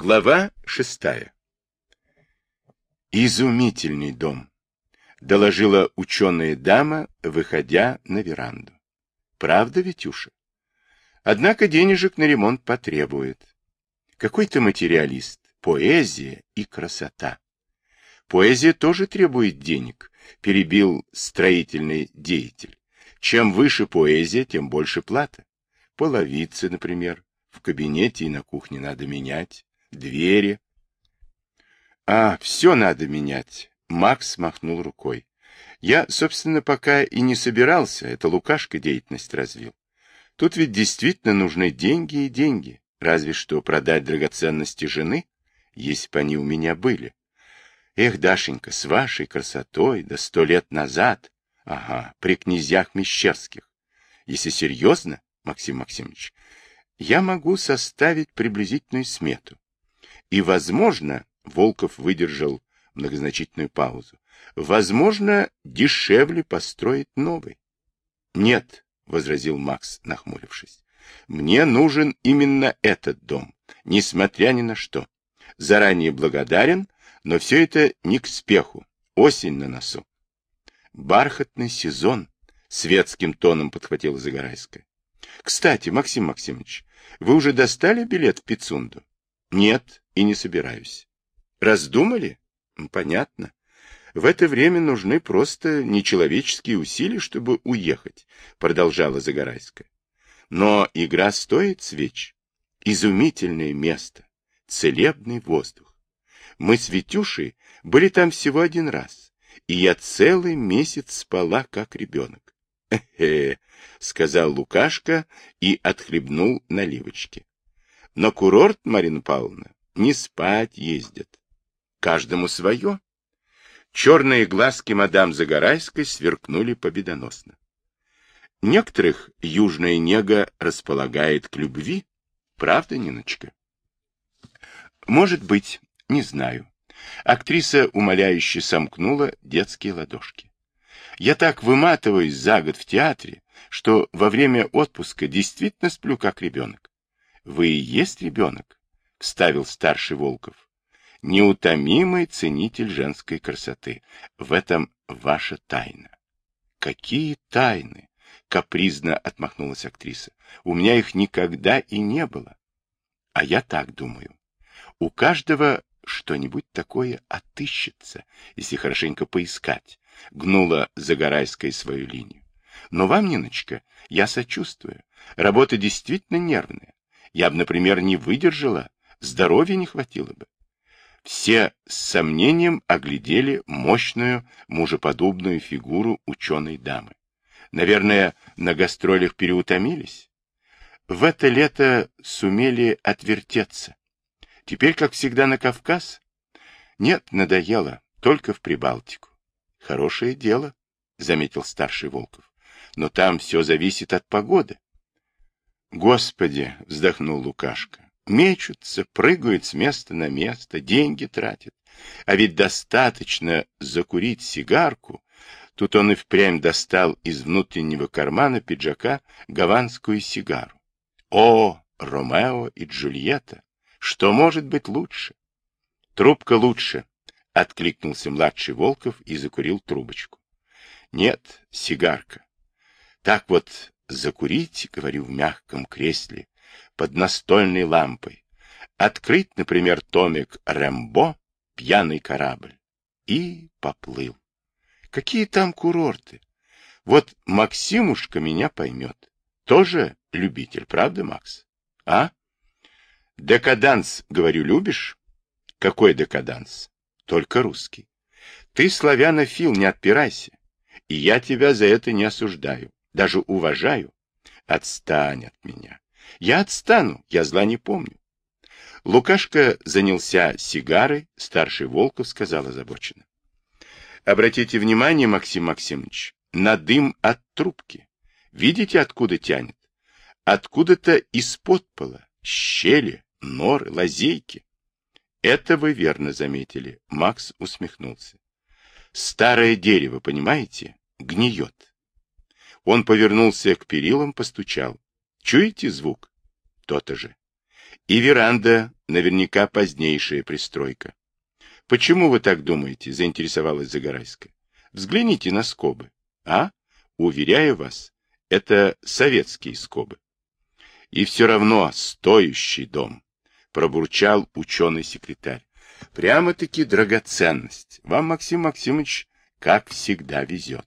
Глава шестая. Изумительный дом, доложила ученая дама, выходя на веранду. Правда, Витюша? Однако денежек на ремонт потребует. Какой-то материалист, поэзия и красота. Поэзия тоже требует денег, перебил строительный деятель. Чем выше поэзия, тем больше плата. Половицы, например, в кабинете и на кухне надо менять двери. А, все надо менять. Макс махнул рукой. Я, собственно, пока и не собирался, это Лукашка деятельность развил. Тут ведь действительно нужны деньги и деньги, разве что продать драгоценности жены, если бы они у меня были. Эх, Дашенька, с вашей красотой, да сто лет назад, ага, при князьях Мещерских. Если серьезно, Максим Максимович, я могу составить приблизительную смету. И, возможно, Волков выдержал многозначительную паузу, возможно, дешевле построить новый. Нет, возразил Макс, нахмурившись. Мне нужен именно этот дом, несмотря ни на что. Заранее благодарен, но все это не к спеху. Осень на носу. Бархатный сезон, светским тоном подхватила Загорайская. Кстати, Максим Максимович, вы уже достали билет в Пицунду? Нет, и не собираюсь. Раздумали? Понятно. В это время нужны просто нечеловеческие усилия, чтобы уехать, продолжала Загорайская. Но игра стоит свеч. Изумительное место, целебный воздух. Мы с Витюшей были там всего один раз, и я целый месяц спала, как ребенок. «Эхе», — сказал Лукашка и отхлебнул наливочки. На курорт, Марина Павловна, не спать ездят. Каждому свое. Черные глазки мадам Загорайской сверкнули победоносно. Некоторых южная нега располагает к любви. Правда, Ниночка? Может быть, не знаю. Актриса умоляюще сомкнула детские ладошки. Я так выматываюсь за год в театре, что во время отпуска действительно сплю как ребенок. Вы и есть ребенок, — вставил старший Волков. Неутомимый ценитель женской красоты. В этом ваша тайна. Какие тайны? Капризно отмахнулась актриса. У меня их никогда и не было. А я так думаю. У каждого что-нибудь такое отыщется, если хорошенько поискать. Гнула Загорайская свою линию. Но вам, Ниночка, я сочувствую. Работа действительно нервная. Я бы, например, не выдержала, здоровья не хватило бы. Все с сомнением оглядели мощную, мужеподобную фигуру ученой дамы. Наверное, на гастролях переутомились. В это лето сумели отвертеться. Теперь, как всегда, на Кавказ? Нет, надоело, только в Прибалтику. Хорошее дело, заметил старший Волков. Но там все зависит от погоды. Господи, вздохнул Лукашка. Мечутся, прыгают с места на место, деньги тратят. А ведь достаточно закурить сигарку. Тут он и впрямь достал из внутреннего кармана пиджака гаванскую сигару. О, Ромео и Джульетта! Что может быть лучше? Трубка лучше, — откликнулся младший Волков и закурил трубочку. Нет, сигарка. Так вот закурить, говорю, в мягком кресле, под настольной лампой. Открыть, например, томик Рэмбо «Пьяный корабль» и поплыл. Какие там курорты? Вот Максимушка меня поймет. Тоже любитель, правда, Макс? А? Декаданс, говорю, любишь? Какой декаданс? Только русский. Ты, славянофил, не отпирайся. И я тебя за это не осуждаю, даже уважаю. Отстань от меня. Я отстану, я зла не помню. Лукашка занялся сигарой, старший Волков сказал озабоченно. Обратите внимание, Максим Максимович, на дым от трубки. Видите, откуда тянет? Откуда-то из-под пола, щели, норы, лазейки. Это вы верно заметили, Макс усмехнулся. Старое дерево, понимаете, гниет. Он повернулся к перилам, постучал. Чуете звук? То-то же. И веранда, наверняка позднейшая пристройка. Почему вы так думаете? Заинтересовалась Загорайская. Взгляните на скобы. А? Уверяю вас, это советские скобы. И все равно стоящий дом, пробурчал ученый-секретарь. Прямо-таки драгоценность. Вам, Максим Максимович, как всегда везет.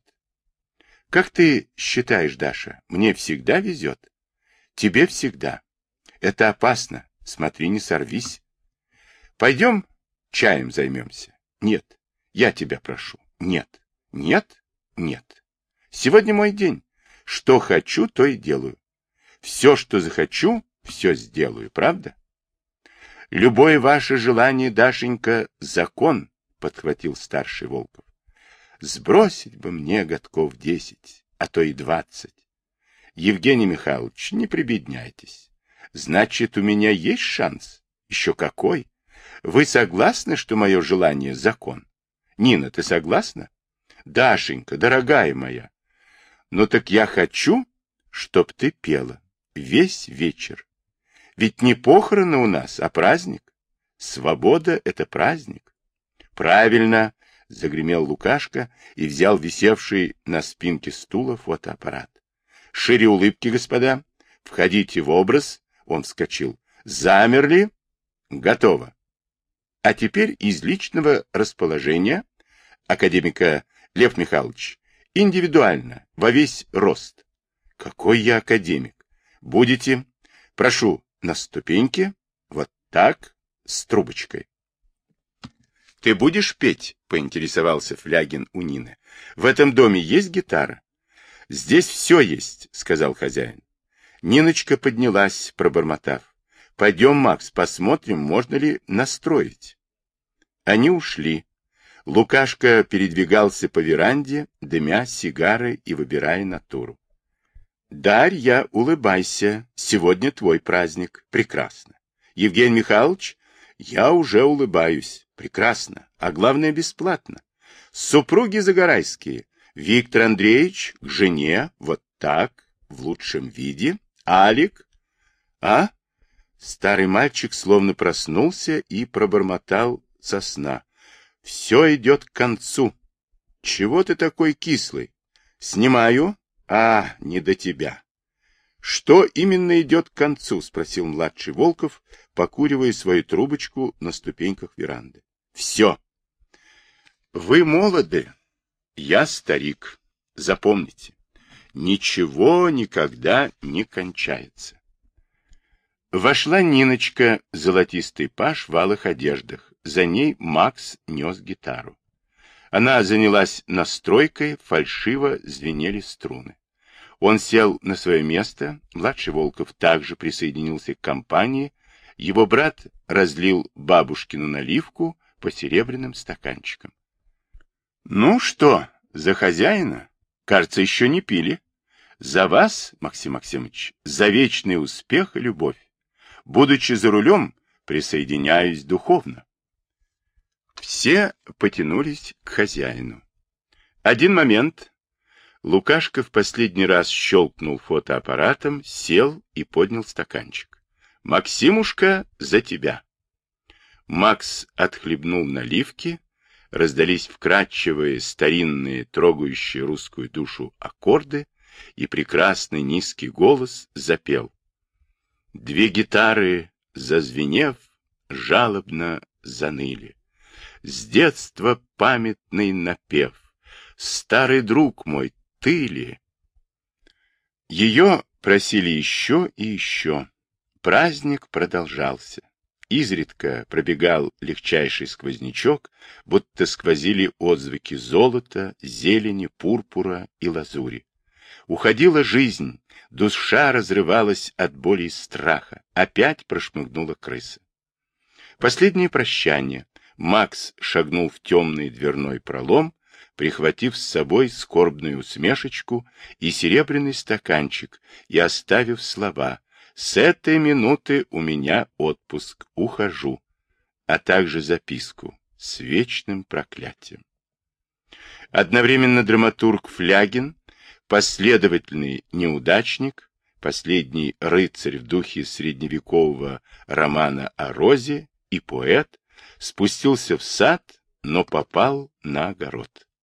Как ты считаешь, Даша, мне всегда везет? Тебе всегда. Это опасно. Смотри, не сорвись. Пойдем чаем займемся. Нет, я тебя прошу. Нет, нет, нет. Сегодня мой день. Что хочу, то и делаю. Все, что захочу, все сделаю, правда? Любое ваше желание, Дашенька, закон, подхватил старший Волков. Сбросить бы мне годков десять, а то и двадцать. Евгений Михайлович, не прибедняйтесь. Значит, у меня есть шанс? Еще какой? Вы согласны, что мое желание — закон? Нина, ты согласна? Дашенька, дорогая моя. Ну так я хочу, чтоб ты пела весь вечер. Ведь не похороны у нас, а праздник. Свобода — это праздник. Правильно, — загремел Лукашка и взял висевший на спинке стула фотоаппарат. Шире улыбки, господа. Входите в образ. Он вскочил. Замерли. Готово. А теперь из личного расположения академика Лев Михайлович. Индивидуально, во весь рост. Какой я академик. Будете, прошу, на ступеньке, вот так, с трубочкой. Ты будешь петь? Поинтересовался Флягин у Нины. В этом доме есть гитара? Здесь все есть, сказал хозяин. Ниночка поднялась, пробормотав. Пойдем, Макс, посмотрим, можно ли настроить. Они ушли. Лукашка передвигался по веранде, дымя сигары и выбирая натуру. Дарья, улыбайся, сегодня твой праздник. Прекрасно. Евгений Михайлович, я уже улыбаюсь. Прекрасно. А главное, бесплатно. Супруги Загорайские. Виктор Андреевич к жене, вот так, в лучшем виде. Алик. А? Старый мальчик словно проснулся и пробормотал со сна. Все идет к концу. Чего ты такой кислый? Снимаю. А, не до тебя. Что именно идет к концу? Спросил младший Волков, покуривая свою трубочку на ступеньках веранды. Все. Вы молоды. Я старик. Запомните. Ничего никогда не кончается. Вошла Ниночка, золотистый паш в алых одеждах. За ней Макс нес гитару. Она занялась настройкой, фальшиво звенели струны. Он сел на свое место, младший Волков также присоединился к компании, его брат разлил бабушкину наливку по серебряным стаканчикам. — Ну что, за хозяина? Кажется, еще не пили. За вас, Максим Максимович, за вечный успех и любовь. Будучи за рулем, присоединяюсь духовно. Все потянулись к хозяину. Один момент. Лукашка в последний раз щелкнул фотоаппаратом, сел и поднял стаканчик. «Максимушка, за тебя!» Макс отхлебнул наливки, раздались вкрадчивые, старинные, трогающие русскую душу аккорды, и прекрасный низкий голос запел. Две гитары, зазвенев, жалобно заныли. С детства памятный напев. Старый друг мой, ты ли? Ее просили еще и еще. Праздник продолжался. Изредка пробегал легчайший сквознячок, будто сквозили отзвуки золота, зелени, пурпура и лазури. Уходила жизнь, душа разрывалась от боли и страха. Опять прошмыгнула крыса. Последнее прощание. Макс шагнул в темный дверной пролом, прихватив с собой скорбную усмешечку и серебряный стаканчик, и оставив слова «С этой минуты у меня отпуск, ухожу», а также записку с вечным проклятием. Одновременно драматург Флягин последовательный неудачник, последний рыцарь в духе средневекового романа о Розе и поэт, спустился в сад, но попал на огород.